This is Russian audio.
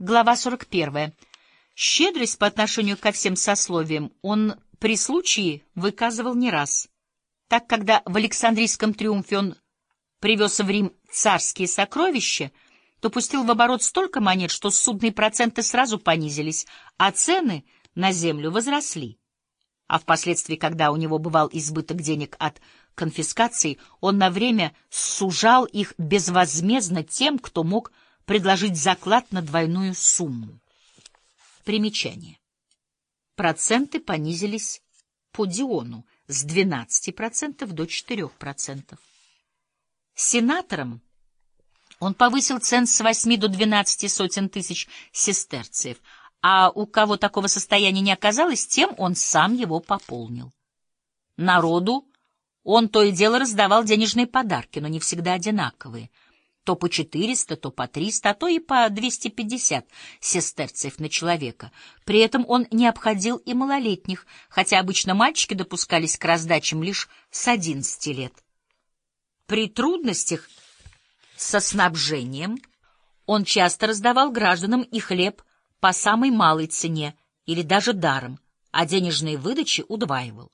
Глава 41. Щедрость по отношению ко всем сословиям он при случае выказывал не раз. Так, когда в Александрийском триумфе он привез в Рим царские сокровища, то пустил в оборот столько монет, что судные проценты сразу понизились, а цены на землю возросли. А впоследствии, когда у него бывал избыток денег от конфискации, он на время сужал их безвозмездно тем, кто мог предложить заклад на двойную сумму. Примечание. Проценты понизились по Диону с 12% до 4%. Сенаторам он повысил цен с 8 до 12 сотен тысяч сестерциев, а у кого такого состояния не оказалось, тем он сам его пополнил. Народу он то и дело раздавал денежные подарки, но не всегда одинаковые — то по 400, то по 300, а то и по 250 сестерцев на человека. При этом он не обходил и малолетних, хотя обычно мальчики допускались к раздачам лишь с 11 лет. При трудностях со снабжением он часто раздавал гражданам и хлеб по самой малой цене или даже даром, а денежные выдачи удваивал.